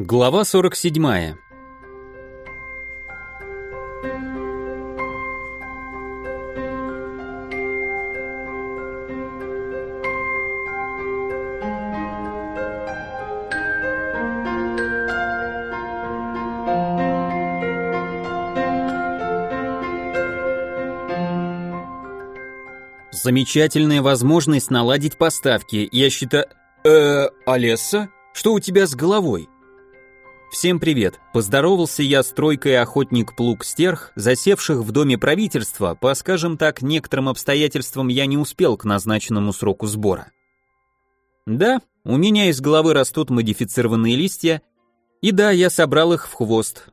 Глава 47. Замечательная возможность наладить поставки. Я считаю... Э, Олесса? Что у тебя с головой? Всем привет. Поздоровался я с тройкой охотник-плуг стерх, засевших в доме правительства, по, скажем так, некоторым обстоятельствам я не успел к назначенному сроку сбора. Да, у меня из головы растут модифицированные листья, и да, я собрал их в хвост.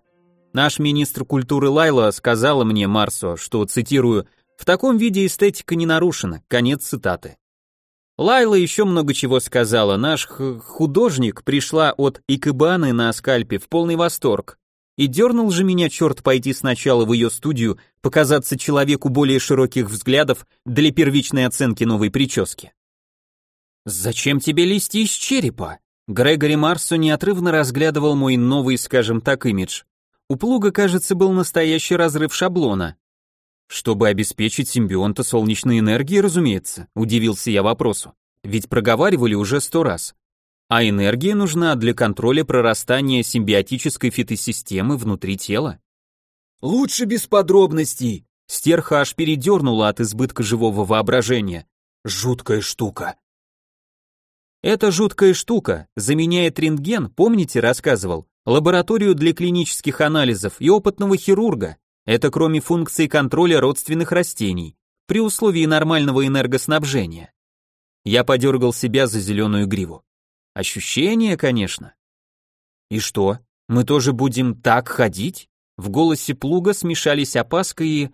Наш министр культуры Лайла сказала мне, Марсо, что, цитирую, «в таком виде эстетика не нарушена», конец цитаты. Лайла еще много чего сказала. Наш художник пришла от Икебаны на скальпе в полный восторг. И дернул же меня черт пойти сначала в ее студию, показаться человеку более широких взглядов для первичной оценки новой прически. «Зачем тебе листья из черепа?» Грегори Марсо неотрывно разглядывал мой новый, скажем так, имидж. У плуга, кажется, был настоящий разрыв шаблона. Чтобы обеспечить симбионта солнечной энергией, разумеется, удивился я вопросу. Ведь проговаривали уже сто раз. А энергия нужна для контроля прорастания симбиотической фитосистемы внутри тела. Лучше без подробностей. Стерха аж передернула от избытка живого воображения. Жуткая штука. Эта жуткая штука заменяет рентген, помните, рассказывал, лабораторию для клинических анализов и опытного хирурга, это кроме функции контроля родственных растений, при условии нормального энергоснабжения. Я подергал себя за зеленую гриву. Ощущение, конечно. И что, мы тоже будем так ходить? В голосе плуга смешались опаска и...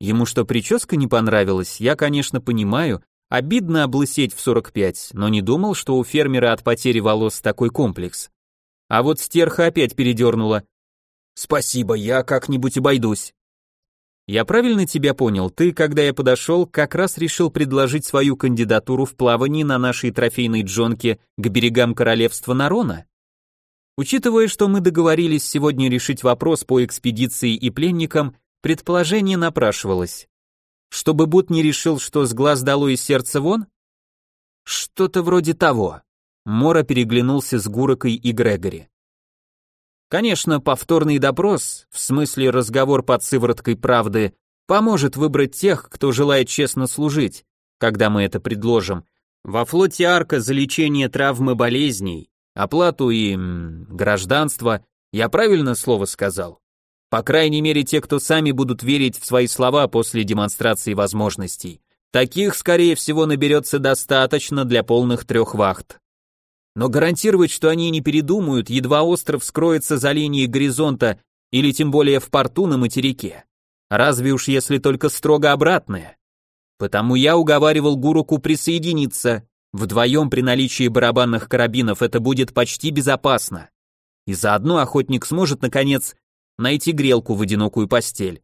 Ему что, прическа не понравилась, я, конечно, понимаю, обидно облысеть в 45, но не думал, что у фермера от потери волос такой комплекс. А вот стерха опять передернула. Спасибо, я как-нибудь обойдусь. Я правильно тебя понял? Ты, когда я подошел, как раз решил предложить свою кандидатуру в плавании на нашей трофейной джонке к берегам королевства Нарона? Учитывая, что мы договорились сегодня решить вопрос по экспедиции и пленникам, предположение напрашивалось. Чтобы Бут не решил, что с глаз дало и сердце вон? Что-то вроде того. Мора переглянулся с Гурокой и Грегори. Конечно, повторный допрос, в смысле разговор под сывороткой правды, поможет выбрать тех, кто желает честно служить, когда мы это предложим. Во флоте Арка за лечение травмы болезней, оплату и м, гражданство, я правильно слово сказал? По крайней мере, те, кто сами будут верить в свои слова после демонстрации возможностей. Таких, скорее всего, наберется достаточно для полных трех вахт. Но гарантировать, что они не передумают, едва остров скроется за линией горизонта или тем более в порту на материке. Разве уж если только строго обратное. Потому я уговаривал Гуруку присоединиться. Вдвоем при наличии барабанных карабинов это будет почти безопасно. И заодно охотник сможет, наконец, найти грелку в одинокую постель.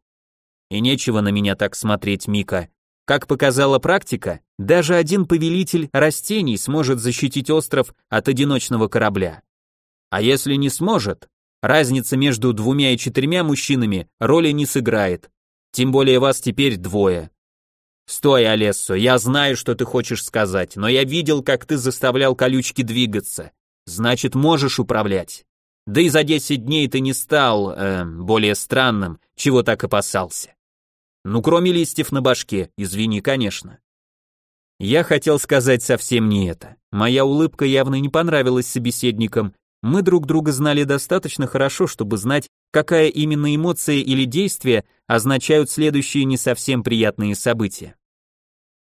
И нечего на меня так смотреть, Мика. Как показала практика, даже один повелитель растений сможет защитить остров от одиночного корабля. А если не сможет, разница между двумя и четырьмя мужчинами роли не сыграет. Тем более вас теперь двое. Стой, Олессо, я знаю, что ты хочешь сказать, но я видел, как ты заставлял колючки двигаться. Значит, можешь управлять. Да и за десять дней ты не стал, э, более странным, чего так опасался. Ну, кроме листьев на башке, извини, конечно. Я хотел сказать совсем не это. Моя улыбка явно не понравилась собеседникам. Мы друг друга знали достаточно хорошо, чтобы знать, какая именно эмоция или действие означают следующие не совсем приятные события.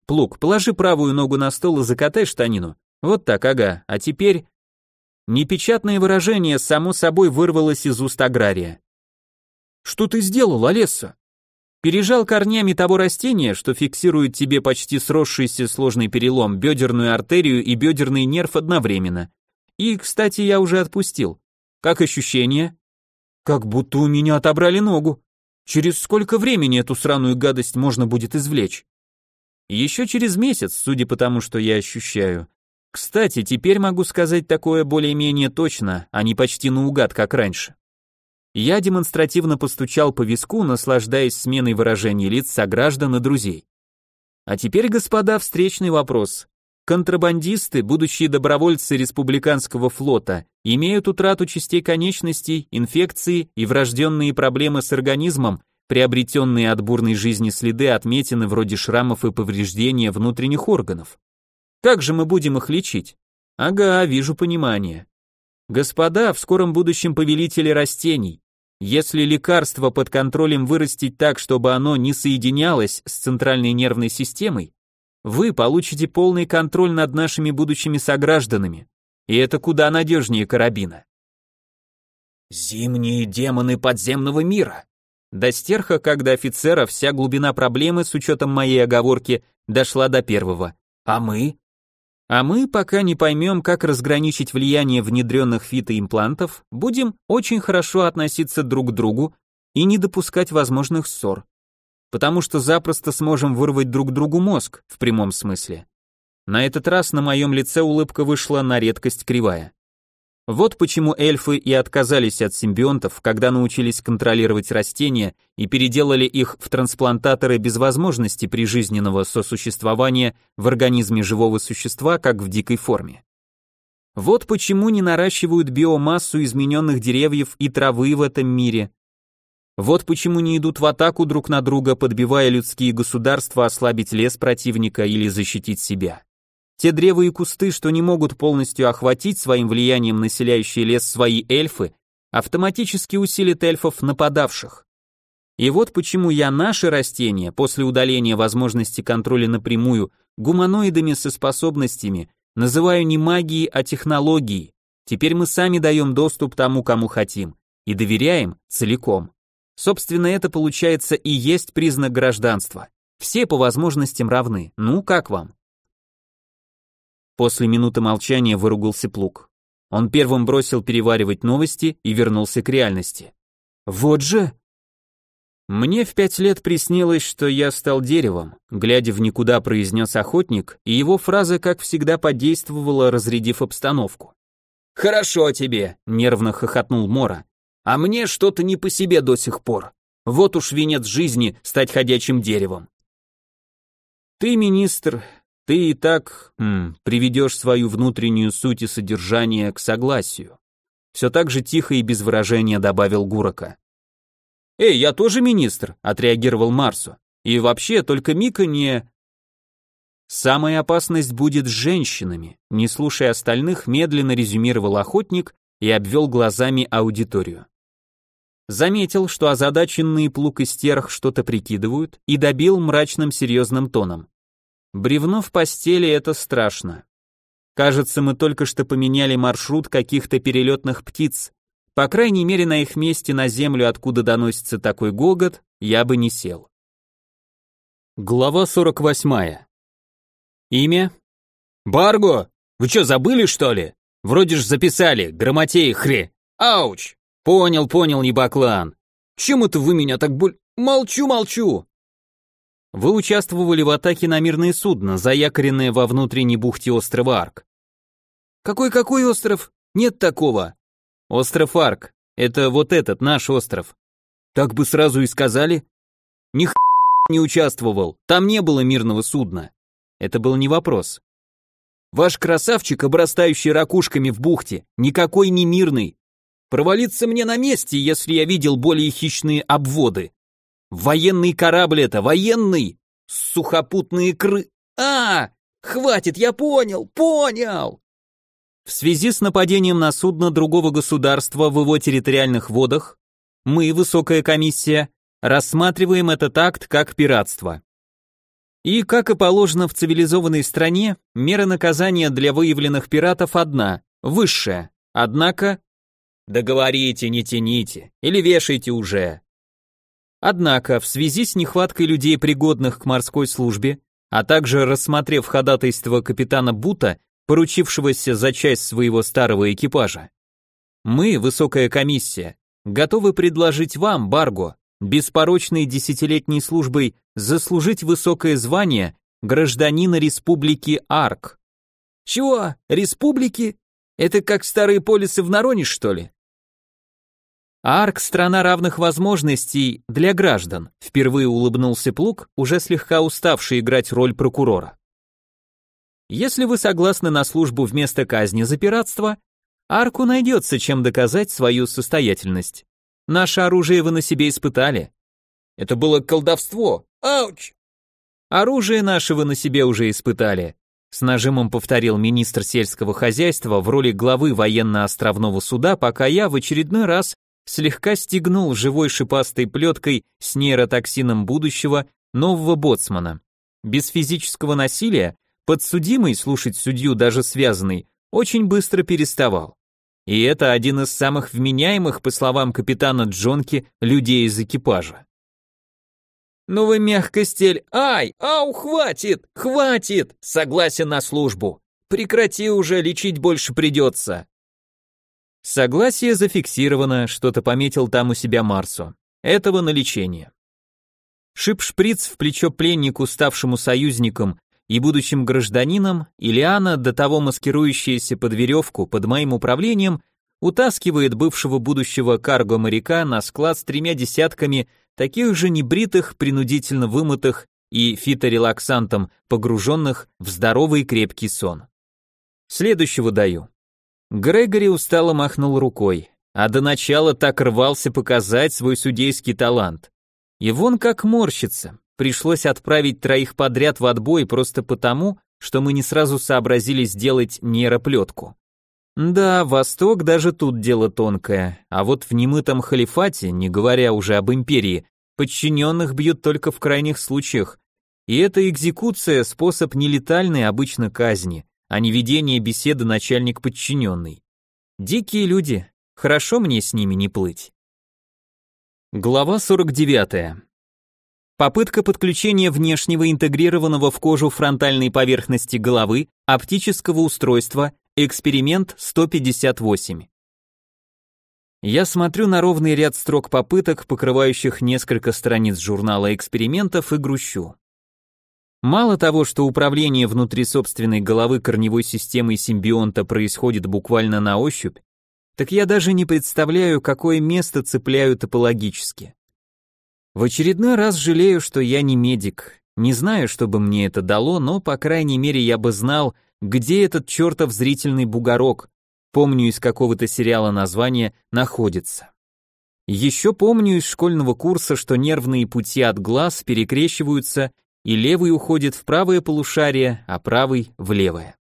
Плуг, положи правую ногу на стол и закатай штанину. Вот так, ага. А теперь... Непечатное выражение само собой вырвалось из уст агрария. «Что ты сделал, Олесса?» Пережал корнями того растения, что фиксирует тебе почти сросшийся сложный перелом, бедерную артерию и бедерный нерв одновременно. И, кстати, я уже отпустил. Как ощущение? Как будто у меня отобрали ногу. Через сколько времени эту сраную гадость можно будет извлечь? Еще через месяц, судя по тому, что я ощущаю. Кстати, теперь могу сказать такое более-менее точно, а не почти наугад, как раньше. Я демонстративно постучал по виску, наслаждаясь сменой выражений лиц сограждан и друзей. А теперь, господа, встречный вопрос. Контрабандисты, будущие добровольцы республиканского флота, имеют утрату частей конечностей, инфекции и врожденные проблемы с организмом, приобретенные от бурной жизни следы отметины вроде шрамов и повреждения внутренних органов. Как же мы будем их лечить? Ага, вижу понимание. Господа, в скором будущем повелители растений, если лекарство под контролем вырастить так, чтобы оно не соединялось с центральной нервной системой, вы получите полный контроль над нашими будущими согражданами. И это куда надежнее карабина. Зимние демоны подземного мира. До стерха, когда офицера вся глубина проблемы, с учетом моей оговорки, дошла до первого. А мы? А мы, пока не поймем, как разграничить влияние внедренных фитоимплантов, будем очень хорошо относиться друг к другу и не допускать возможных ссор потому что запросто сможем вырвать друг другу мозг, в прямом смысле. На этот раз на моем лице улыбка вышла на редкость кривая. Вот почему эльфы и отказались от симбионтов, когда научились контролировать растения и переделали их в трансплантаторы без возможности прижизненного сосуществования в организме живого существа, как в дикой форме. Вот почему не наращивают биомассу измененных деревьев и травы в этом мире, вот почему не идут в атаку друг на друга, подбивая людские государства ослабить лес противника или защитить себя. Те древа и кусты, что не могут полностью охватить своим влиянием населяющий лес свои эльфы, автоматически усилят эльфов нападавших. И вот почему я наши растения, после удаления возможности контроля напрямую, гуманоидами со способностями, называю не магией, а технологией. Теперь мы сами даем доступ тому, кому хотим, и доверяем целиком. Собственно, это получается и есть признак гражданства. Все по возможностям равны. Ну, как вам? После минуты молчания выругался Плуг. Он первым бросил переваривать новости и вернулся к реальности. Вот же! Мне в пять лет приснилось, что я стал деревом, глядя в никуда произнес охотник, и его фраза, как всегда, подействовала, разрядив обстановку. «Хорошо тебе», — нервно хохотнул Мора. А мне что-то не по себе до сих пор. Вот уж венец жизни стать ходячим деревом. Ты, министр, ты и так м, приведешь свою внутреннюю суть и содержание к согласию. Все так же тихо и без выражения добавил Гурока. «Эй, я тоже министр», — отреагировал Марсу. «И вообще, только Мика не...» «Самая опасность будет с женщинами», — не слушая остальных, медленно резюмировал охотник и обвел глазами аудиторию. Заметил, что озадаченные плуг и стерх что-то прикидывают, и добил мрачным серьезным тоном. Бревно в постели — это страшно. Кажется, мы только что поменяли маршрут каких-то перелетных птиц. По крайней мере, на их месте на землю, откуда доносится такой гогот, я бы не сел. Глава 48. Имя? Барго! Вы что, забыли, что ли? Вроде ж записали, грамотей хре. Ауч! Понял, понял, не баклан. Чем это вы меня так боль... Молчу, молчу. Вы участвовали в атаке на мирное судно, заякоренное во внутренней бухте острова Арк. Какой-какой остров? Нет такого. Остров Арк. Это вот этот, наш остров. Так бы сразу и сказали. Ни х... не участвовал, там не было мирного судна. Это был не вопрос. Ваш красавчик, обрастающий ракушками в бухте, никакой не мирный, Провалиться мне на месте, если я видел более хищные обводы. Военный корабль это, военный! Сухопутные кры... А, хватит, я понял, понял! В связи с нападением на судно другого государства в его территориальных водах, мы, высокая комиссия, рассматриваем этот акт как пиратство. И, как и положено в цивилизованной стране, мера наказания для выявленных пиратов одна, высшая. Однако, Договорите, не тяните, или вешайте уже. Однако, в связи с нехваткой людей, пригодных к морской службе, а также рассмотрев ходатайство капитана Бута, поручившегося за часть своего старого экипажа, мы, высокая комиссия, готовы предложить вам, Барго, беспорочной десятилетней службой заслужить высокое звание гражданина Республики Арк. Чего? Республики? Это как старые полисы в Нароне, что ли? Арк – страна равных возможностей для граждан, впервые улыбнулся Плуг, уже слегка уставший играть роль прокурора. Если вы согласны на службу вместо казни за пиратство, Арку найдется, чем доказать свою состоятельность. Наше оружие вы на себе испытали. Это было колдовство. Ауч! Оружие наше вы на себе уже испытали. С нажимом повторил министр сельского хозяйства в роли главы военно-островного суда, пока я в очередной раз слегка стегнул живой шипастой плеткой с нейротоксином будущего нового боцмана. Без физического насилия подсудимый слушать судью даже связанный очень быстро переставал. И это один из самых вменяемых, по словам капитана Джонки, людей из экипажа. «Ну вы мягкостель! Ай! Ау, хватит! Хватит! Согласен на службу! Прекрати уже, лечить больше придется!» Согласие зафиксировано, что-то пометил там у себя Марсу. Этого на лечение. Шип-шприц в плечо пленнику, ставшему союзником и будущим гражданином, Ильяна, до того маскирующаяся под веревку под моим управлением, утаскивает бывшего будущего карго-моряка на склад с тремя десятками таких же небритых, принудительно вымытых и фиторелаксантом, погруженных в здоровый крепкий сон. Следующего даю. Грегори устало махнул рукой, а до начала так рвался показать свой судейский талант. И вон как морщится. Пришлось отправить троих подряд в отбой просто потому, что мы не сразу сообразили сделать нейроплетку. Да, Восток даже тут дело тонкое, а вот в немытом халифате, не говоря уже об империи, подчиненных бьют только в крайних случаях. И эта экзекуция – способ нелетальной обычно казни, а не ведение беседы начальник-подчиненный. Дикие люди, хорошо мне с ними не плыть. Глава 49. Попытка подключения внешнего интегрированного в кожу фронтальной поверхности головы оптического устройства, эксперимент 158. Я смотрю на ровный ряд строк попыток, покрывающих несколько страниц журнала экспериментов и грущу. Мало того, что управление внутри собственной головы корневой системой симбионта происходит буквально на ощупь, так я даже не представляю, какое место цепляю топологически. В очередной раз жалею, что я не медик. Не знаю, что бы мне это дало, но, по крайней мере, я бы знал, где этот чертов зрительный бугорок, помню из какого-то сериала название, находится. Еще помню из школьного курса, что нервные пути от глаз перекрещиваются и левый уходит в правое полушарие, а правый в левое.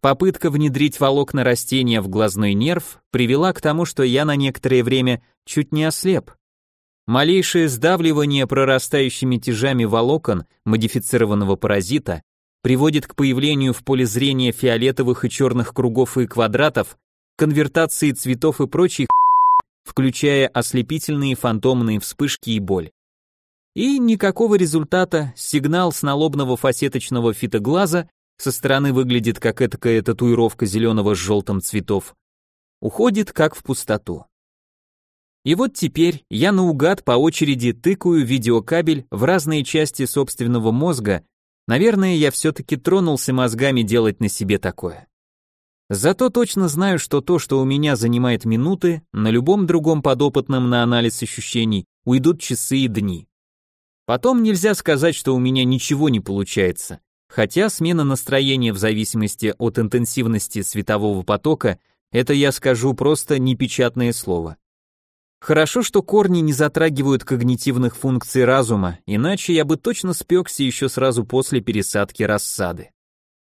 Попытка внедрить волокна растения в глазной нерв привела к тому, что я на некоторое время чуть не ослеп. Малейшее сдавливание прорастающими тяжами волокон модифицированного паразита приводит к появлению в поле зрения фиолетовых и черных кругов и квадратов, конвертации цветов и прочей включая ослепительные фантомные вспышки и боль. И никакого результата, сигнал с налобного фасеточного фитоглаза со стороны выглядит как этакая татуировка зеленого с желтым цветов. Уходит как в пустоту. И вот теперь я наугад по очереди тыкаю видеокабель в разные части собственного мозга, наверное, я все-таки тронулся мозгами делать на себе такое. Зато точно знаю, что то, что у меня занимает минуты, на любом другом подопытном на анализ ощущений уйдут часы и дни. Потом нельзя сказать, что у меня ничего не получается, хотя смена настроения в зависимости от интенсивности светового потока это я скажу просто непечатное слово. Хорошо, что корни не затрагивают когнитивных функций разума, иначе я бы точно спекся еще сразу после пересадки рассады.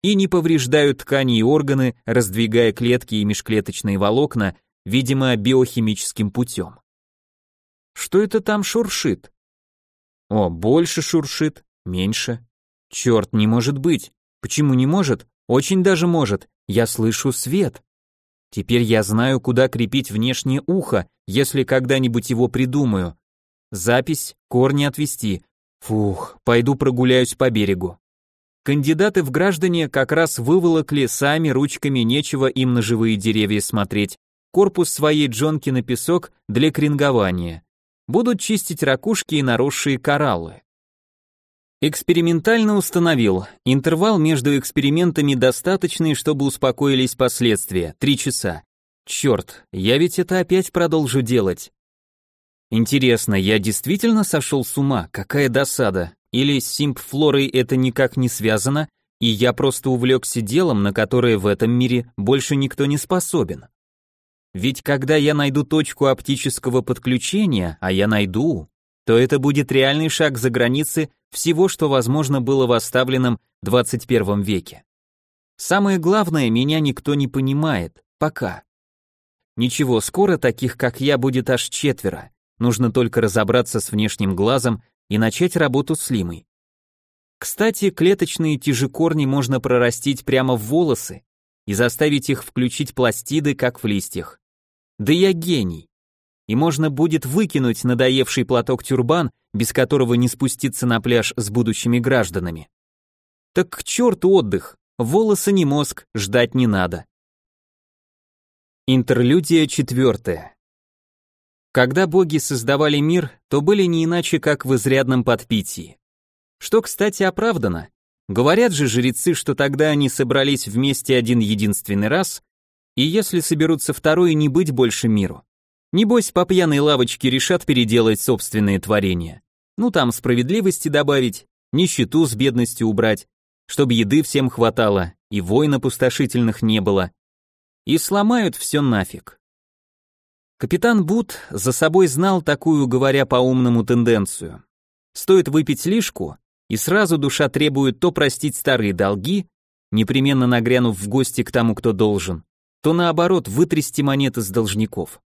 И не повреждают ткани и органы, раздвигая клетки и межклеточные волокна, видимо, биохимическим путем. Что это там шуршит? О, больше шуршит, меньше. Черт, не может быть. Почему не может? Очень даже может. Я слышу свет. Теперь я знаю, куда крепить внешнее ухо, если когда-нибудь его придумаю. Запись, корни отвести. Фух, пойду прогуляюсь по берегу. Кандидаты в граждане как раз выволокли сами ручками, нечего им на живые деревья смотреть, корпус своей джонки на песок для крингования будут чистить ракушки и наросшие кораллы. Экспериментально установил. Интервал между экспериментами достаточный, чтобы успокоились последствия. Три часа. Черт, я ведь это опять продолжу делать. Интересно, я действительно сошел с ума? Какая досада. Или с симпфлорой это никак не связано, и я просто увлекся делом, на которое в этом мире больше никто не способен. Ведь когда я найду точку оптического подключения, а я найду, то это будет реальный шаг за границы всего, что возможно было в оставленном 21 веке. Самое главное, меня никто не понимает, пока. Ничего, скоро таких, как я, будет аж четверо. Нужно только разобраться с внешним глазом и начать работу с лимой. Кстати, клеточные тяжекорни можно прорастить прямо в волосы и заставить их включить пластиды, как в листьях. Да я гений. И можно будет выкинуть надоевший платок-тюрбан, без которого не спуститься на пляж с будущими гражданами. Так к черту отдых, волосы не мозг, ждать не надо. Интерлюдия четвертая. Когда боги создавали мир, то были не иначе, как в изрядном подпитии. Что, кстати, оправдано. Говорят же жрецы, что тогда они собрались вместе один единственный раз, и если соберутся второй, не быть больше миру. Небось, по пьяной лавочке решат переделать собственные творения. Ну там справедливости добавить, нищету с бедностью убрать, чтобы еды всем хватало, и войн опустошительных не было. И сломают все нафиг. Капитан Бут за собой знал такую, говоря по-умному, тенденцию. Стоит выпить лишку, и сразу душа требует то простить старые долги, непременно нагрянув в гости к тому, кто должен, то наоборот вытрясти монеты с должников.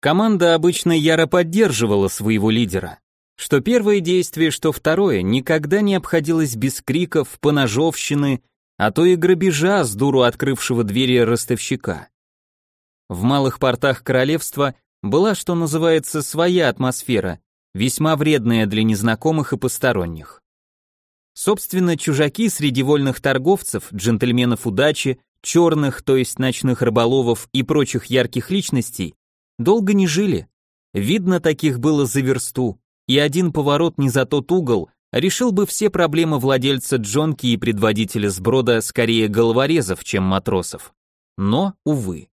Команда обычно яро поддерживала своего лидера. Что первое действие, что второе, никогда не обходилось без криков, поножовщины, а то и грабежа с дуру открывшего двери ростовщика. В малых портах королевства была, что называется, своя атмосфера, весьма вредная для незнакомых и посторонних. Собственно, чужаки среди вольных торговцев, джентльменов удачи, черных, то есть ночных рыболовов и прочих ярких личностей, долго не жили. Видно, таких было за версту, и один поворот не за тот угол решил бы все проблемы владельца джонки и предводителя сброда скорее головорезов, чем матросов. Но, увы.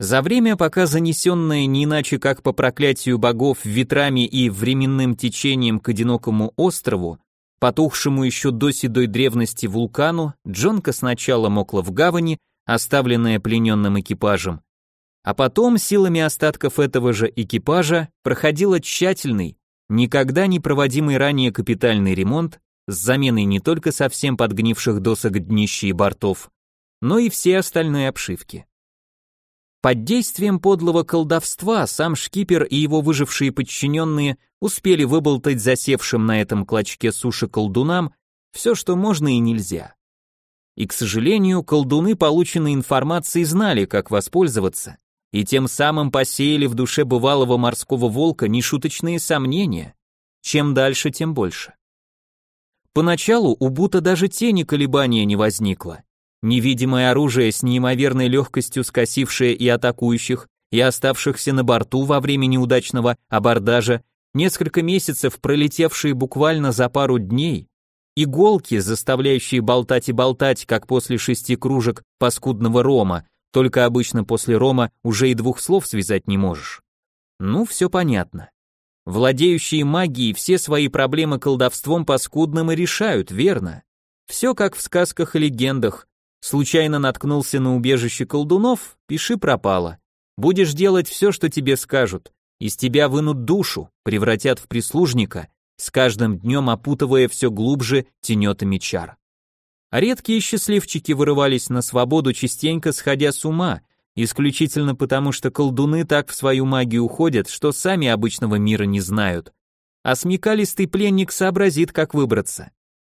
За время, пока занесенное не иначе как по проклятию богов ветрами и временным течением к одинокому острову, потухшему еще до седой древности вулкану, Джонка сначала мокла в гавани, оставленная плененным экипажем, а потом силами остатков этого же экипажа проходила тщательный, никогда не проводимый ранее капитальный ремонт с заменой не только совсем подгнивших досок днища и бортов, но и все остальной обшивки. Под действием подлого колдовства сам шкипер и его выжившие подчиненные успели выболтать засевшим на этом клочке суши колдунам все, что можно и нельзя. И, к сожалению, колдуны полученной информацией знали, как воспользоваться, и тем самым посеяли в душе бывалого морского волка нешуточные сомнения. Чем дальше, тем больше. Поначалу у Бута даже тени колебания не возникло. Невидимое оружие с неимоверной легкостью скосившее и атакующих, и оставшихся на борту во время неудачного абордажа, несколько месяцев пролетевшие буквально за пару дней, иголки, заставляющие болтать и болтать, как после шести кружек паскудного рома, только обычно после рома уже и двух слов связать не можешь. Ну, все понятно. Владеющие магией все свои проблемы колдовством паскудным и решают, верно? Все как в сказках и легендах, Случайно наткнулся на убежище колдунов, пиши пропало. Будешь делать все, что тебе скажут. Из тебя вынут душу, превратят в прислужника, с каждым днем опутывая все глубже тенетами чар. А редкие счастливчики вырывались на свободу, частенько сходя с ума, исключительно потому, что колдуны так в свою магию уходят, что сами обычного мира не знают. А смекалистый пленник сообразит, как выбраться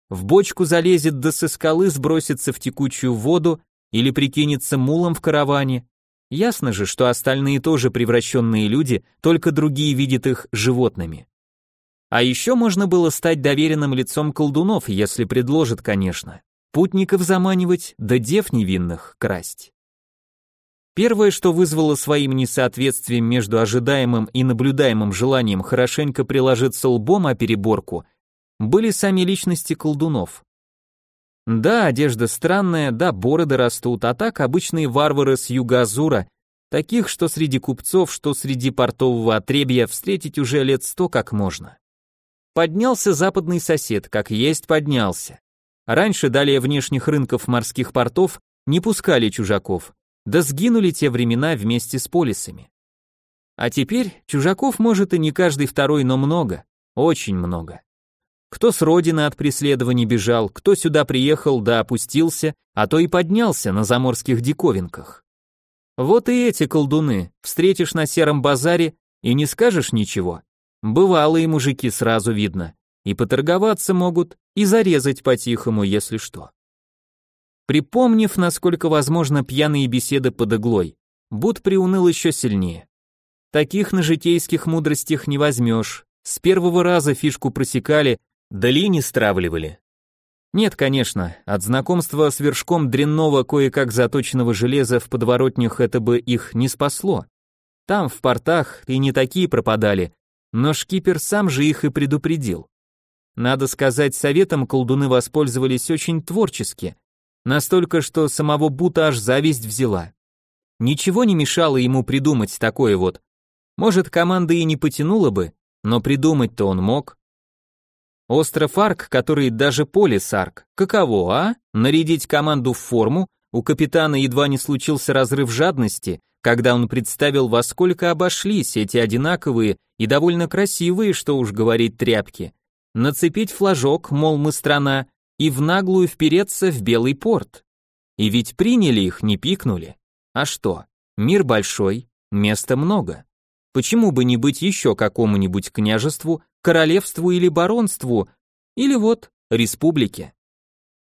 в бочку залезет да со скалы сбросится в текучую воду или прикинется мулом в караване. Ясно же, что остальные тоже превращенные люди, только другие видят их животными. А еще можно было стать доверенным лицом колдунов, если предложат, конечно. Путников заманивать, да дев невинных красть. Первое, что вызвало своим несоответствием между ожидаемым и наблюдаемым желанием хорошенько приложиться лбом о переборку, были сами личности колдунов. Да, одежда странная, да, бороды растут, а так обычные варвары с юга Азура, таких, что среди купцов, что среди портового отребья встретить уже лет сто как можно. Поднялся западный сосед, как есть поднялся. Раньше далее внешних рынков морских портов не пускали чужаков, да сгинули те времена вместе с полисами. А теперь чужаков может и не каждый второй, но много, очень много. Кто с родины от преследований бежал, кто сюда приехал да опустился, а то и поднялся на заморских диковинках. Вот и эти колдуны встретишь на сером базаре и не скажешь ничего. Бывалые мужики сразу видно, и поторговаться могут, и зарезать по-тихому, если что. Припомнив, насколько возможно, пьяные беседы под иглой, Буд приуныл еще сильнее. Таких на житейских мудростях не возьмешь. С первого раза фишку просекали, Дали не стравливали. Нет, конечно, от знакомства с вершком дрянного кое-как заточенного железа в подворотнях это бы их не спасло. Там, в портах, и не такие пропадали, но шкипер сам же их и предупредил. Надо сказать, советом колдуны воспользовались очень творчески, настолько, что самого Бута аж зависть взяла. Ничего не мешало ему придумать такое вот. Может, команда и не потянула бы, но придумать-то он мог. Остров Арк, который даже полис Арк. Каково, а? Нарядить команду в форму? У капитана едва не случился разрыв жадности, когда он представил, во сколько обошлись эти одинаковые и довольно красивые, что уж говорить, тряпки. Нацепить флажок, мол, мы страна, и в наглую впереться в Белый порт. И ведь приняли их, не пикнули. А что? Мир большой, места много. Почему бы не быть еще какому-нибудь княжеству, королевству или баронству, или вот республике.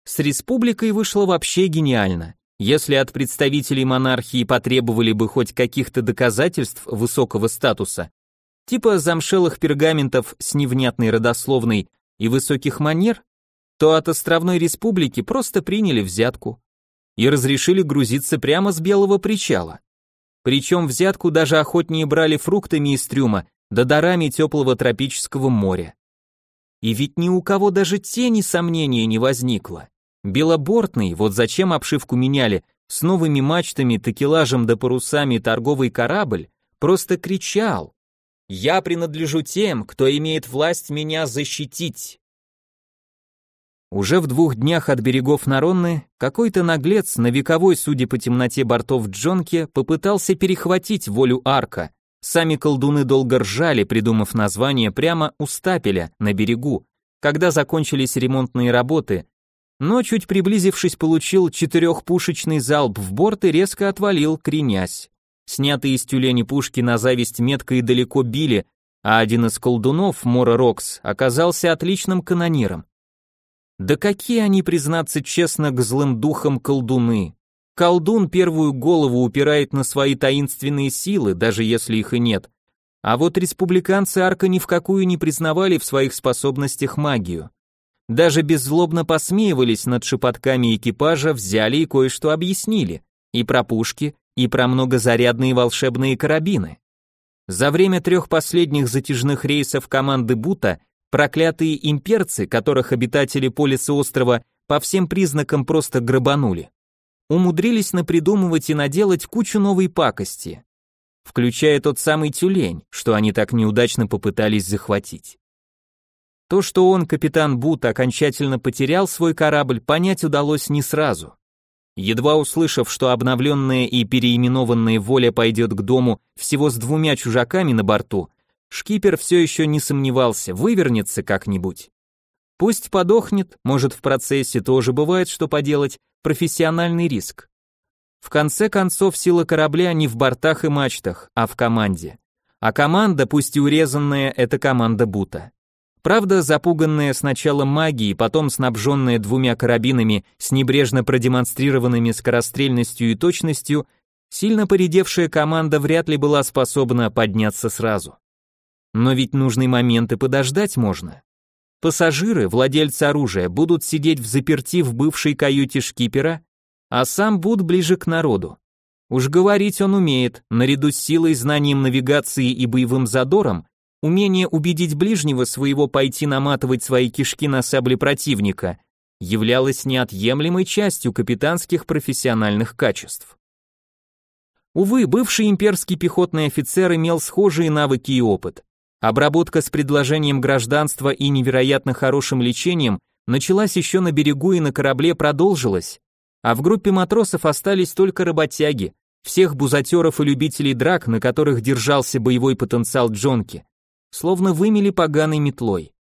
С республикой вышло вообще гениально. Если от представителей монархии потребовали бы хоть каких-то доказательств высокого статуса, типа замшелых пергаментов с невнятной родословной и высоких манер, то от островной республики просто приняли взятку и разрешили грузиться прямо с белого причала. Причем взятку даже охотнее брали фруктами из трюма, да дарами теплого тропического моря. И ведь ни у кого даже тени сомнения не возникло. Белобортный, вот зачем обшивку меняли, с новыми мачтами, такелажем да парусами торговый корабль, просто кричал «Я принадлежу тем, кто имеет власть меня защитить». Уже в двух днях от берегов Наронны какой-то наглец на вековой, судя по темноте бортов Джонке, попытался перехватить волю арка, Сами колдуны долго ржали, придумав название прямо у стапеля, на берегу, когда закончились ремонтные работы, но чуть приблизившись получил четырехпушечный залп в борт и резко отвалил, кренясь. Снятые из тюлени пушки на зависть метко и далеко били, а один из колдунов, Мора Рокс, оказался отличным канониром. Да какие они, признаться честно, к злым духам колдуны. Колдун первую голову упирает на свои таинственные силы, даже если их и нет. А вот республиканцы Арка ни в какую не признавали в своих способностях магию. Даже беззлобно посмеивались над шепотками экипажа, взяли и кое-что объяснили. И про пушки, и про многозарядные волшебные карабины. За время трех последних затяжных рейсов команды Бута проклятые имперцы, которых обитатели полиса острова по всем признакам просто грабанули умудрились напридумывать и наделать кучу новой пакости, включая тот самый тюлень, что они так неудачно попытались захватить. То, что он, капитан Бут, окончательно потерял свой корабль, понять удалось не сразу. Едва услышав, что обновленная и переименованная воля пойдет к дому всего с двумя чужаками на борту, шкипер все еще не сомневался, вывернется как-нибудь. Пусть подохнет, может в процессе тоже бывает, что поделать, профессиональный риск. В конце концов, сила корабля не в бортах и мачтах, а в команде. А команда, пусть и урезанная, это команда Бута. Правда, запуганная сначала магией, потом снабженная двумя карабинами с небрежно продемонстрированными скорострельностью и точностью, сильно поредевшая команда вряд ли была способна подняться сразу. Но ведь нужный момент и подождать можно. Пассажиры, владельцы оружия, будут сидеть в заперти в бывшей каюте шкипера, а сам Буд ближе к народу. Уж говорить он умеет, наряду с силой, знанием навигации и боевым задором, умение убедить ближнего своего пойти наматывать свои кишки на сабли противника являлось неотъемлемой частью капитанских профессиональных качеств. Увы, бывший имперский пехотный офицер имел схожие навыки и опыт. Обработка с предложением гражданства и невероятно хорошим лечением началась еще на берегу и на корабле продолжилась, а в группе матросов остались только работяги, всех бузатеров и любителей драк, на которых держался боевой потенциал Джонки, словно вымели поганой метлой.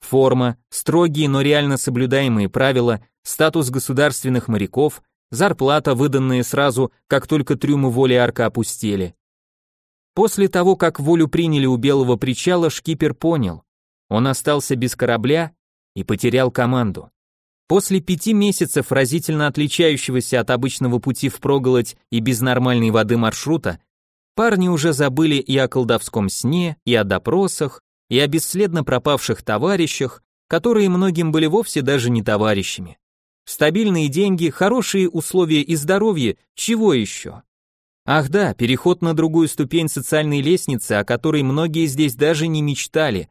Форма, строгие, но реально соблюдаемые правила, статус государственных моряков, зарплата, выданные сразу, как только трюмы воли арка опустели. После того, как волю приняли у белого причала, шкипер понял, он остался без корабля и потерял команду. После пяти месяцев разительно отличающегося от обычного пути в проголодь и без нормальной воды маршрута, парни уже забыли и о колдовском сне, и о допросах, и о бесследно пропавших товарищах, которые многим были вовсе даже не товарищами. Стабильные деньги, хорошие условия и здоровье, чего еще? Ах да, переход на другую ступень социальной лестницы, о которой многие здесь даже не мечтали,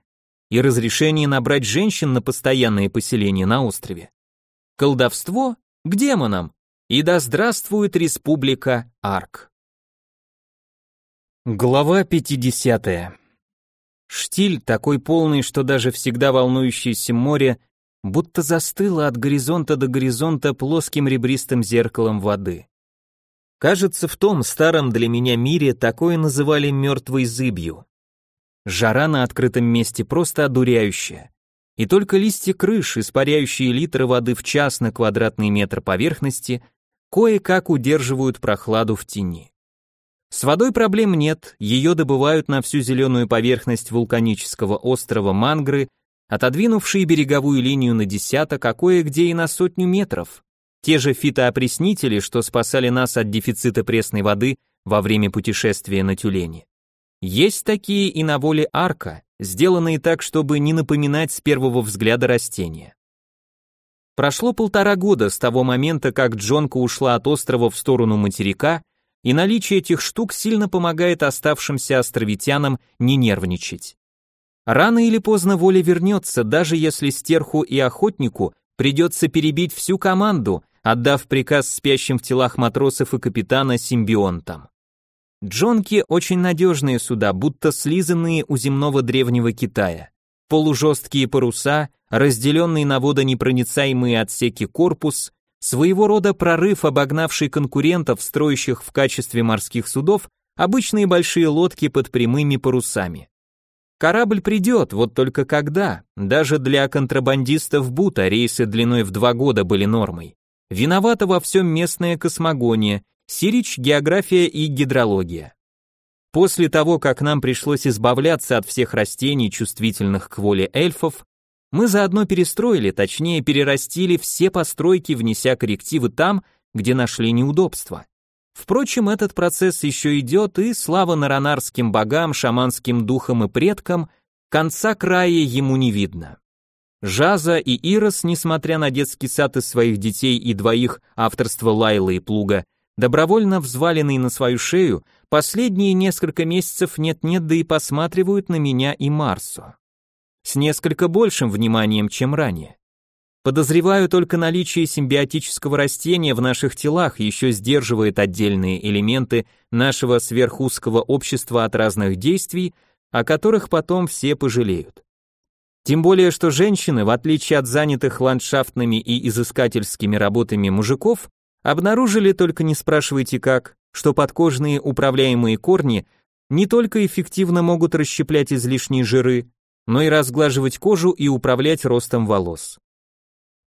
и разрешение набрать женщин на постоянное поселение на острове. Колдовство к демонам. И да здравствует республика Арк. Глава 50. Штиль, такой полный, что даже всегда волнующееся море, будто застыло от горизонта до горизонта плоским ребристым зеркалом воды. Кажется, в том старом для меня мире такое называли мертвой зыбью. Жара на открытом месте просто одуряющая и только листья крыш, испаряющие литры воды в час на квадратный метр поверхности, кое-как удерживают прохладу в тени. С водой проблем нет, ее добывают на всю зеленую поверхность вулканического острова Мангры, отодвинувшие береговую линию на десяток, а кое-где и на сотню метров. Те же фитоопреснители, что спасали нас от дефицита пресной воды во время путешествия на тюлени. Есть такие и на воле арка, сделанные так, чтобы не напоминать с первого взгляда растения. Прошло полтора года с того момента, как Джонка ушла от острова в сторону материка, и наличие этих штук сильно помогает оставшимся островитянам не нервничать. Рано или поздно воля вернется, даже если стерху и охотнику придется перебить всю команду, отдав приказ спящим в телах матросов и капитана симбионтам. Джонки очень надежные суда, будто слизанные у земного древнего Китая. Полужесткие паруса, разделенный на водонепроницаемые отсеки корпус, своего рода прорыв, обогнавший конкурентов, строящих в качестве морских судов обычные большие лодки под прямыми парусами. Корабль придет, вот только когда, даже для контрабандистов Бута рейсы длиной в два года были нормой. Виновата во всем местная космогония, Сирич, география и гидрология. После того, как нам пришлось избавляться от всех растений, чувствительных к воле эльфов, мы заодно перестроили, точнее перерастили все постройки, внеся коррективы там, где нашли неудобства. Впрочем, этот процесс еще идет, и слава наранарским богам, шаманским духам и предкам, конца края ему не видно. Жаза и Ирос, несмотря на детский сад из своих детей и двоих авторства Лайлы и Плуга, добровольно взваленные на свою шею, последние несколько месяцев нет-нет, да и посматривают на меня и Марсу. С несколько большим вниманием, чем ранее. Подозреваю, только наличие симбиотического растения в наших телах еще сдерживает отдельные элементы нашего сверхузкого общества от разных действий, о которых потом все пожалеют. Тем более, что женщины, в отличие от занятых ландшафтными и изыскательскими работами мужиков, Обнаружили, только не спрашивайте как, что подкожные управляемые корни не только эффективно могут расщеплять излишние жиры, но и разглаживать кожу и управлять ростом волос.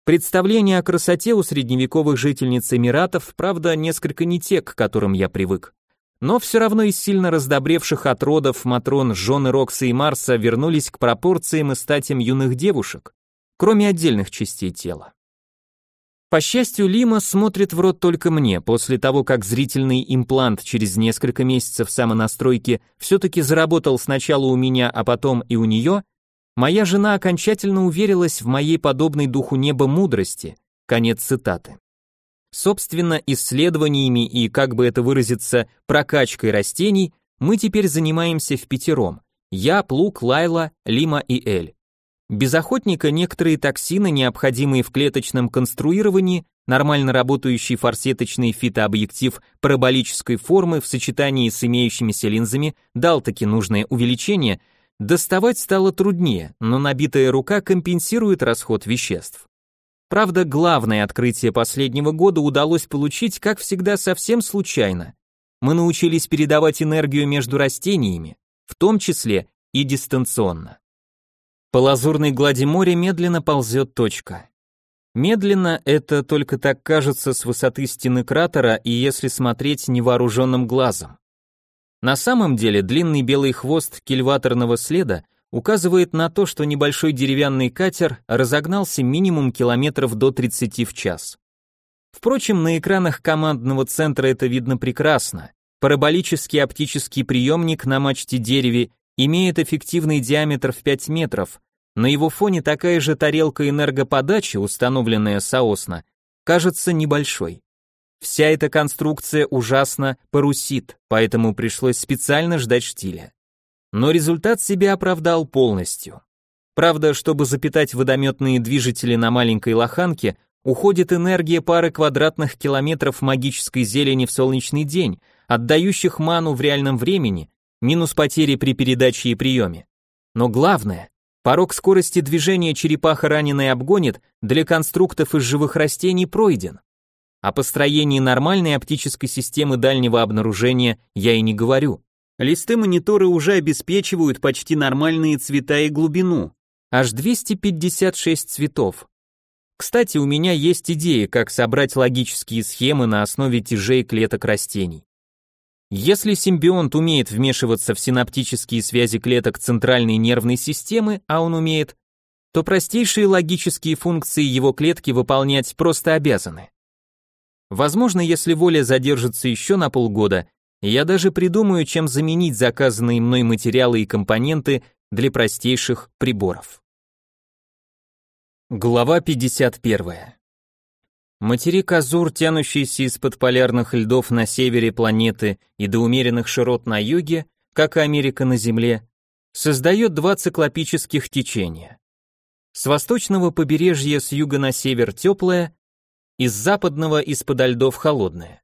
Представления о красоте у средневековых жительниц Эмиратов, правда, несколько не те, к которым я привык. Но все равно из сильно раздобревших от родов Матрон, жены Рокса и Марса вернулись к пропорциям и статям юных девушек, кроме отдельных частей тела. По счастью, Лима смотрит в рот только мне, после того, как зрительный имплант через несколько месяцев самонастройки все-таки заработал сначала у меня, а потом и у нее, моя жена окончательно уверилась в моей подобной духу неба мудрости. Конец цитаты. Собственно, исследованиями и, как бы это выразиться, прокачкой растений мы теперь занимаемся в пятером, Я, Плук, Лайла, Лима и Эль. Без охотника некоторые токсины, необходимые в клеточном конструировании, нормально работающий форсеточный фитообъектив параболической формы в сочетании с имеющимися линзами дал таки нужное увеличение, доставать стало труднее, но набитая рука компенсирует расход веществ. Правда, главное открытие последнего года удалось получить, как всегда, совсем случайно. Мы научились передавать энергию между растениями, в том числе и дистанционно. По лазурной глади моря медленно ползет точка. Медленно это только так кажется с высоты стены кратера и если смотреть невооруженным глазом. На самом деле длинный белый хвост кильваторного следа указывает на то, что небольшой деревянный катер разогнался минимум километров до 30 в час. Впрочем, на экранах командного центра это видно прекрасно. Параболический оптический приемник на мачте дереве имеет эффективный диаметр в 5 метров, на его фоне такая же тарелка энергоподачи, установленная соосно, кажется небольшой. Вся эта конструкция ужасно парусит, поэтому пришлось специально ждать штиля. Но результат себя оправдал полностью. Правда, чтобы запитать водометные движители на маленькой лоханке, уходит энергия пары квадратных километров магической зелени в солнечный день, отдающих ману в реальном времени, минус потери при передаче и приеме. Но главное, порог скорости движения черепаха раненой обгонит для конструктов из живых растений пройден. О построении нормальной оптической системы дальнего обнаружения я и не говорю. Листы монитора уже обеспечивают почти нормальные цвета и глубину, аж 256 цветов. Кстати, у меня есть идея, как собрать логические схемы на основе тяжей клеток растений. Если симбионт умеет вмешиваться в синаптические связи клеток центральной нервной системы, а он умеет, то простейшие логические функции его клетки выполнять просто обязаны. Возможно, если воля задержится еще на полгода, я даже придумаю, чем заменить заказанные мной материалы и компоненты для простейших приборов. Глава 51. Материк Азур, тянущийся из-под полярных льдов на севере планеты и до умеренных широт на юге, как Америка на Земле, создает два циклопических течения. С восточного побережья с юга на север теплое, из западного из-под льдов холодное.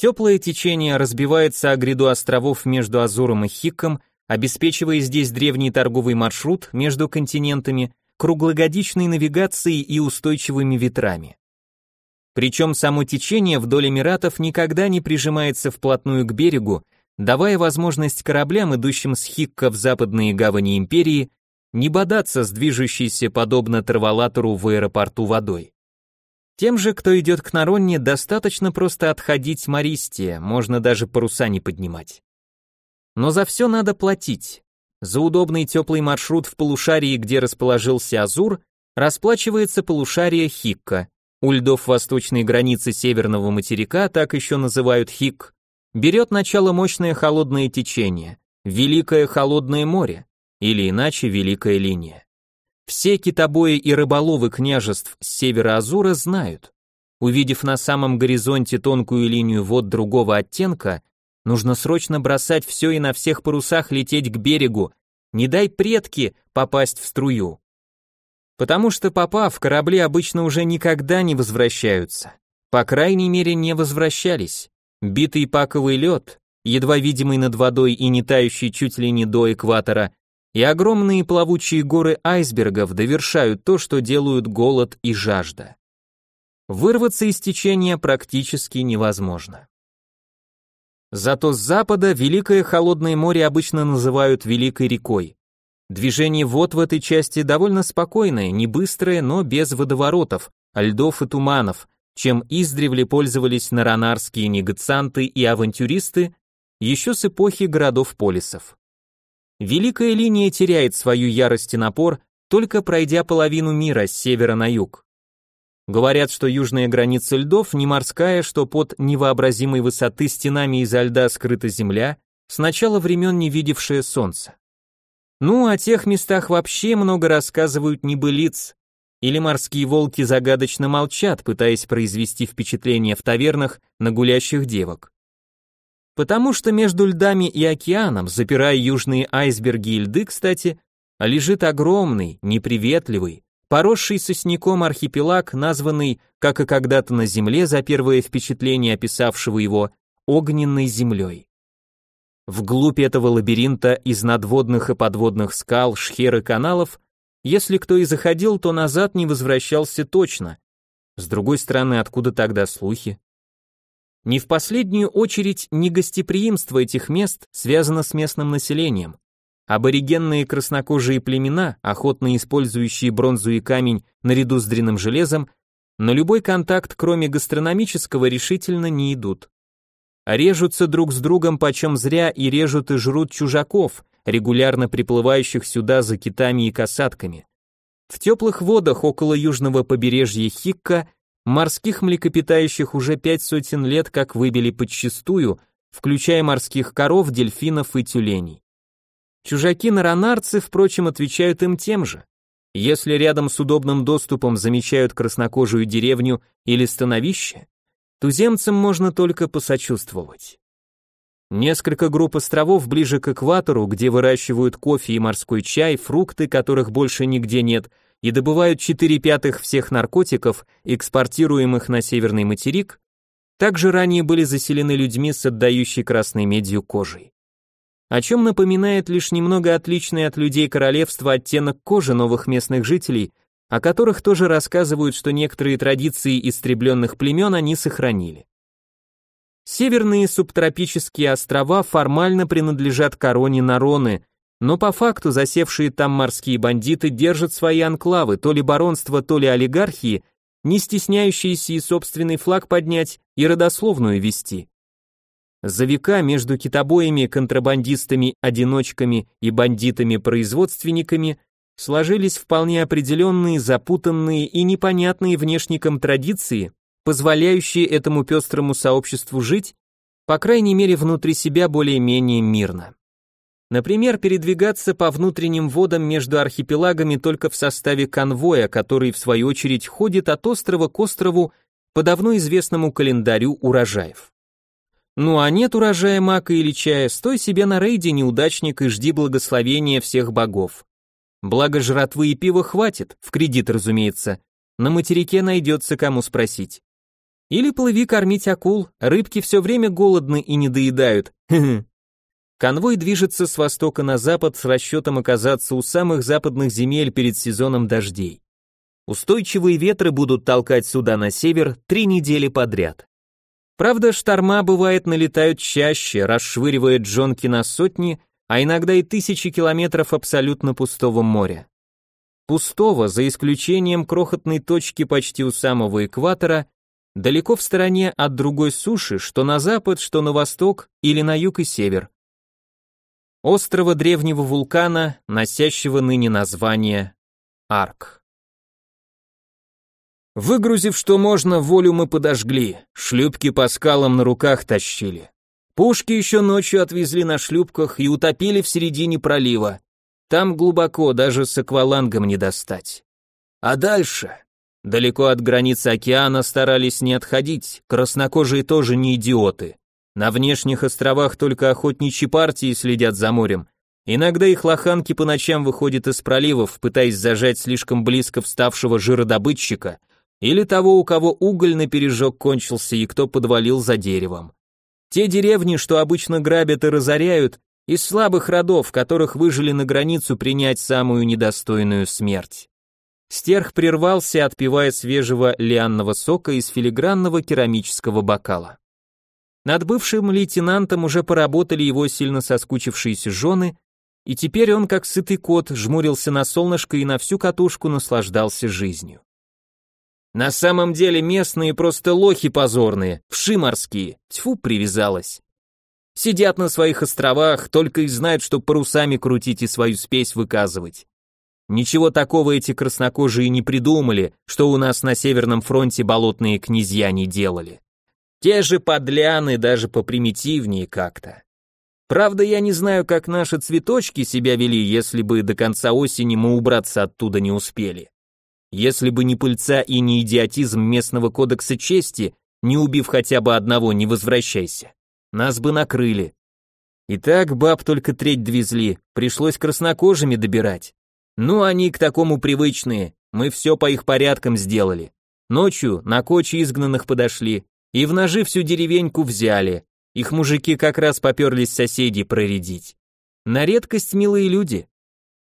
Теплое течение разбивается о гряду островов между Азуром и Хикком, обеспечивая здесь древний торговый маршрут между континентами, круглогодичной навигацией и устойчивыми ветрами. Причем само течение вдоль Эмиратов никогда не прижимается вплотную к берегу, давая возможность кораблям, идущим с Хикка в западные гавани империи, не бодаться с движущейся подобно траволатору в аэропорту водой. Тем же, кто идет к Наронне, достаточно просто отходить Мористия, можно даже паруса не поднимать. Но за все надо платить. За удобный теплый маршрут в полушарии, где расположился Азур, расплачивается полушарие Хикка, у льдов восточной границы северного материка, так еще называют Хик, берет начало мощное холодное течение, Великое Холодное море, или иначе Великая линия. Все китобои и рыболовы княжеств с севера Азура знают, увидев на самом горизонте тонкую линию вод другого оттенка, нужно срочно бросать все и на всех парусах лететь к берегу, не дай предки попасть в струю. Потому что попав, корабли обычно уже никогда не возвращаются. По крайней мере, не возвращались. Битый паковый лед, едва видимый над водой и не тающий чуть ли не до экватора, и огромные плавучие горы айсбергов довершают то, что делают голод и жажда. Вырваться из течения практически невозможно. Зато с запада Великое Холодное море обычно называют Великой рекой. Движение вод в этой части довольно спокойное, не быстрое, но без водоворотов, льдов и туманов, чем издревле пользовались наронарские негацианты и авантюристы еще с эпохи городов-полисов. Великая линия теряет свою ярость и напор, только пройдя половину мира с севера на юг. Говорят, что южная граница льдов не морская, что под невообразимой высоты стенами изо льда скрыта земля, с начала времен не видевшая солнца. Ну, о тех местах вообще много рассказывают небылиц, или морские волки загадочно молчат, пытаясь произвести впечатление в тавернах на гулящих девок. Потому что между льдами и океаном, запирая южные айсберги и льды, кстати, лежит огромный, неприветливый, поросший сосняком архипелаг, названный, как и когда-то на Земле за первое впечатление описавшего его, огненной землей. Вглубь этого лабиринта из надводных и подводных скал, шхер и каналов, если кто и заходил, то назад не возвращался точно. С другой стороны, откуда тогда слухи? Не в последнюю очередь негостеприимство этих мест связано с местным населением. Аборигенные краснокожие племена, охотно использующие бронзу и камень наряду с дряным железом, на любой контакт, кроме гастрономического, решительно не идут. Режутся друг с другом почем зря и режут и жрут чужаков, регулярно приплывающих сюда за китами и касатками. В теплых водах около южного побережья Хикка Морских млекопитающих уже пять сотен лет как выбили подчистую, включая морских коров, дельфинов и тюленей. Чужаки-наронарцы, впрочем, отвечают им тем же. Если рядом с удобным доступом замечают краснокожую деревню или становище, туземцам можно только посочувствовать. Несколько групп островов ближе к экватору, где выращивают кофе и морской чай, фрукты, которых больше нигде нет, и добывают 4 пятых всех наркотиков, экспортируемых на северный материк, также ранее были заселены людьми с отдающей красной медью кожей. О чем напоминает лишь немного отличный от людей королевства оттенок кожи новых местных жителей, о которых тоже рассказывают, что некоторые традиции истребленных племен они сохранили. Северные субтропические острова формально принадлежат короне Нароны, но по факту засевшие там морские бандиты держат свои анклавы, то ли баронство, то ли олигархии, не стесняющиеся и собственный флаг поднять, и родословную вести. За века между китобоями, контрабандистами, одиночками и бандитами-производственниками сложились вполне определенные, запутанные и непонятные внешникам традиции, позволяющие этому пестрому сообществу жить, по крайней мере внутри себя более-менее мирно. Например, передвигаться по внутренним водам между архипелагами только в составе конвоя, который в свою очередь ходит от острова к острову по давно известному календарю урожаев. Ну а нет урожая мака или чая, стой себе на рейде, неудачник, и жди благословения всех богов. Благо жратвы и пива хватит, в кредит, разумеется. На материке найдется кому спросить. Или плыви кормить акул, рыбки все время голодны и не доедают. Конвой движется с востока на запад с расчетом оказаться у самых западных земель перед сезоном дождей. Устойчивые ветры будут толкать суда на север три недели подряд. Правда, шторма бывает налетают чаще, расшвыривая джонки на сотни, а иногда и тысячи километров абсолютно пустого моря. Пустого, за исключением крохотной точки почти у самого экватора, далеко в стороне от другой суши, что на запад, что на восток или на юг и север острова древнего вулкана, носящего ныне название Арк. Выгрузив что можно, волю мы подожгли, шлюпки по скалам на руках тащили. Пушки еще ночью отвезли на шлюпках и утопили в середине пролива. Там глубоко, даже с аквалангом не достать. А дальше? Далеко от границы океана старались не отходить, краснокожие тоже не идиоты. На внешних островах только охотничьи партии следят за морем. Иногда их лоханки по ночам выходят из проливов, пытаясь зажать слишком близко вставшего жиродобытчика или того, у кого уголь на пережог кончился и кто подвалил за деревом. Те деревни, что обычно грабят и разоряют, из слабых родов, которых выжили на границу принять самую недостойную смерть. Стерх прервался, отпивая свежего лианного сока из филигранного керамического бокала. Над бывшим лейтенантом уже поработали его сильно соскучившиеся жены, и теперь он, как сытый кот, жмурился на солнышко и на всю катушку наслаждался жизнью. На самом деле местные просто лохи позорные, вши морские, тьфу, привязалась. Сидят на своих островах, только и знают, что парусами крутить и свою спесь выказывать. Ничего такого эти краснокожие не придумали, что у нас на Северном фронте болотные князья не делали. Те же подляны даже попримитивнее как-то. Правда, я не знаю, как наши цветочки себя вели, если бы до конца осени мы убраться оттуда не успели. Если бы не пыльца и не идиотизм местного кодекса чести, не убив хотя бы одного, не возвращайся. нас бы накрыли. И так баб только треть довезли, пришлось краснокожими добирать. Ну, они к такому привычные, мы все по их порядкам сделали. Ночью на кочи изгнанных подошли, и в ножи всю деревеньку взяли. Их мужики как раз поперлись соседей проредить. На редкость милые люди.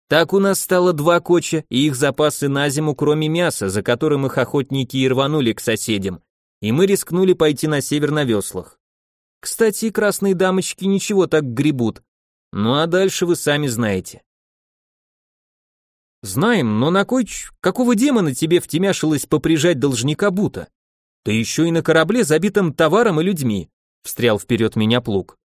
Так у нас стало два коча, и их запасы на зиму, кроме мяса, за которым их охотники и рванули к соседям, и мы рискнули пойти на север на веслах. Кстати, красные дамочки ничего так гребут. Ну а дальше вы сами знаете. Знаем, но на кой ч... какого демона тебе втемяшилось поприжать должника Бута? Ты еще и на корабле, забитом товаром и людьми, встрял вперед меня плуг.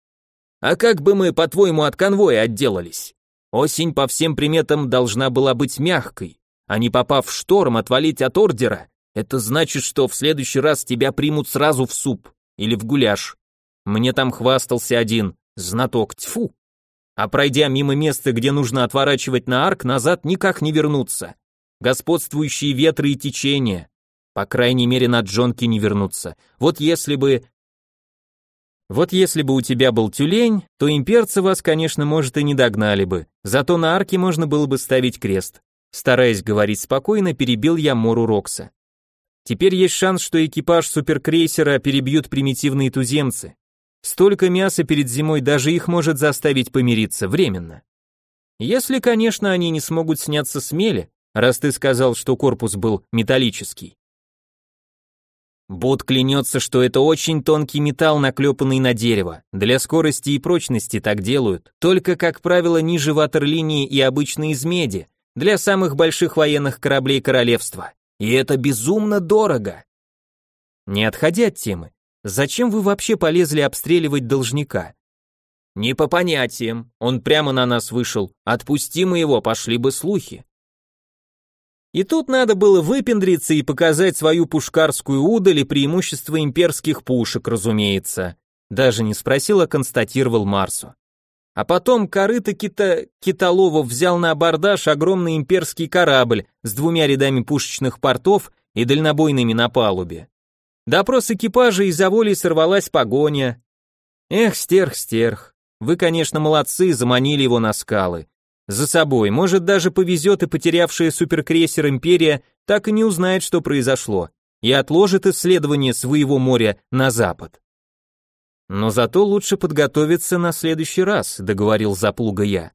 А как бы мы, по-твоему, от конвоя отделались? Осень по всем приметам должна была быть мягкой, а не попав в шторм, отвалить от ордера. Это значит, что в следующий раз тебя примут сразу в суп или в гуляш. Мне там хвастался один знаток, тьфу. А пройдя мимо места, где нужно отворачивать на арк, назад никак не вернуться. Господствующие ветры и течения. По крайней мере, на джонки не вернуться. Вот если бы вот если бы у тебя был тюлень, то имперцы вас, конечно, может и не догнали бы, зато на арке можно было бы ставить крест. Стараясь говорить спокойно, перебил я Мору Рокса. Теперь есть шанс, что экипаж суперкрейсера перебьют примитивные туземцы. Столько мяса перед зимой даже их может заставить помириться временно. Если, конечно, они не смогут сняться с мели, раз ты сказал, что корпус был металлический. Бот клянется, что это очень тонкий металл, наклепанный на дерево. Для скорости и прочности так делают. Только, как правило, ниже ватерлинии и обычно из меди. Для самых больших военных кораблей королевства. И это безумно дорого. Не отходя от темы, зачем вы вообще полезли обстреливать должника? Не по понятиям. Он прямо на нас вышел. Отпусти мы его, пошли бы слухи. И тут надо было выпендриться и показать свою пушкарскую удаль и преимущество имперских пушек, разумеется. Даже не спросил, а констатировал Марсу. А потом корыто кита... китоловов взял на абордаж огромный имперский корабль с двумя рядами пушечных портов и дальнобойными на палубе. Допрос экипажа из-за воли сорвалась погоня. Эх, стерх, стерх, вы, конечно, молодцы, заманили его на скалы за собой, может даже повезет и потерявшая суперкрейсер Империя так и не узнает, что произошло, и отложит исследование своего моря на запад. Но зато лучше подготовиться на следующий раз, договорил заплуга я.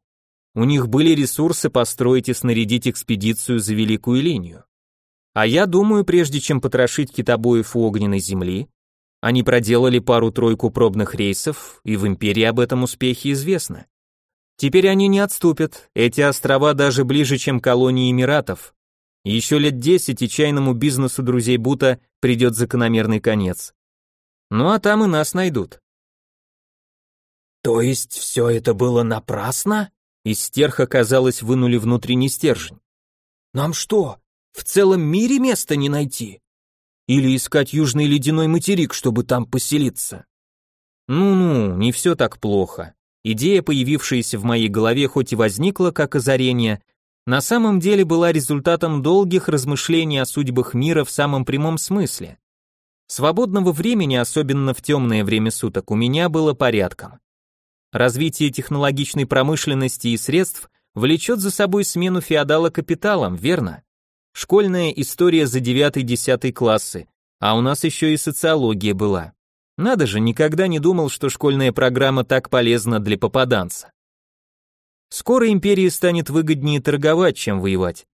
У них были ресурсы построить и снарядить экспедицию за Великую линию. А я думаю, прежде чем потрошить китобоев у огненной земли, они проделали пару-тройку пробных рейсов, и в Империи об этом успехе известно. Теперь они не отступят, эти острова даже ближе, чем колонии Эмиратов. Еще лет десять и чайному бизнесу друзей Бута придет закономерный конец. Ну а там и нас найдут. То есть все это было напрасно? Из стерха, казалось, вынули внутренний стержень. Нам что, в целом мире места не найти? Или искать южный ледяной материк, чтобы там поселиться? Ну-ну, не все так плохо. Идея, появившаяся в моей голове, хоть и возникла как озарение, на самом деле была результатом долгих размышлений о судьбах мира в самом прямом смысле. Свободного времени, особенно в темное время суток, у меня было порядком. Развитие технологичной промышленности и средств влечет за собой смену феодала капиталом, верно? Школьная история за 9-10 классы, а у нас еще и социология была. Надо же, никогда не думал, что школьная программа так полезна для попаданца. Скоро империи станет выгоднее торговать, чем воевать.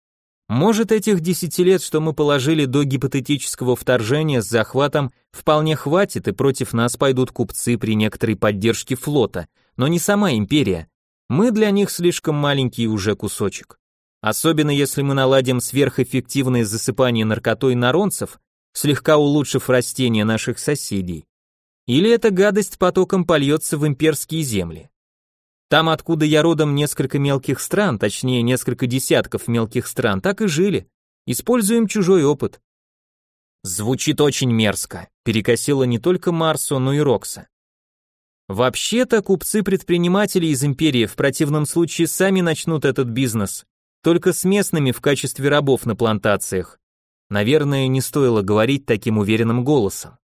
Может, этих десяти лет, что мы положили до гипотетического вторжения с захватом, вполне хватит, и против нас пойдут купцы при некоторой поддержке флота, но не сама империя. Мы для них слишком маленький уже кусочек. Особенно если мы наладим сверхэффективное засыпание наркотой наронцев, слегка улучшив растения наших соседей. Или эта гадость потоком польется в имперские земли. Там, откуда я родом, несколько мелких стран, точнее, несколько десятков мелких стран, так и жили. Используем чужой опыт. Звучит очень мерзко, перекосило не только Марсу, но и Рокса. Вообще-то купцы-предприниматели из империи в противном случае сами начнут этот бизнес, только с местными в качестве рабов на плантациях. Наверное, не стоило говорить таким уверенным голосом.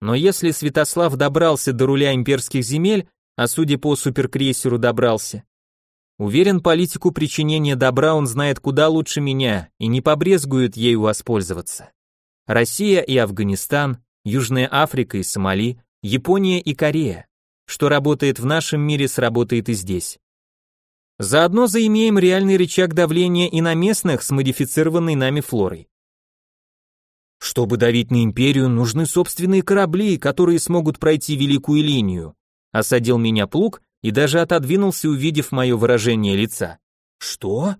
Но если Святослав добрался до руля имперских земель, а судя по суперкрейсеру добрался, уверен, политику причинения добра он знает куда лучше меня и не побрезгует ею воспользоваться. Россия и Афганистан, Южная Африка и Сомали, Япония и Корея. Что работает в нашем мире, сработает и здесь. Заодно заимеем реальный рычаг давления и на местных с модифицированной нами флорой. Чтобы давить на империю, нужны собственные корабли, которые смогут пройти великую линию. Осадил меня плуг и даже отодвинулся, увидев мое выражение лица. Что?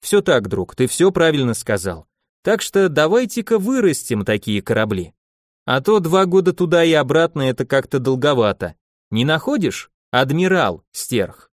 Все так, друг, ты все правильно сказал. Так что давайте-ка вырастим такие корабли. А то два года туда и обратно это как-то долговато. Не находишь? Адмирал, стерх.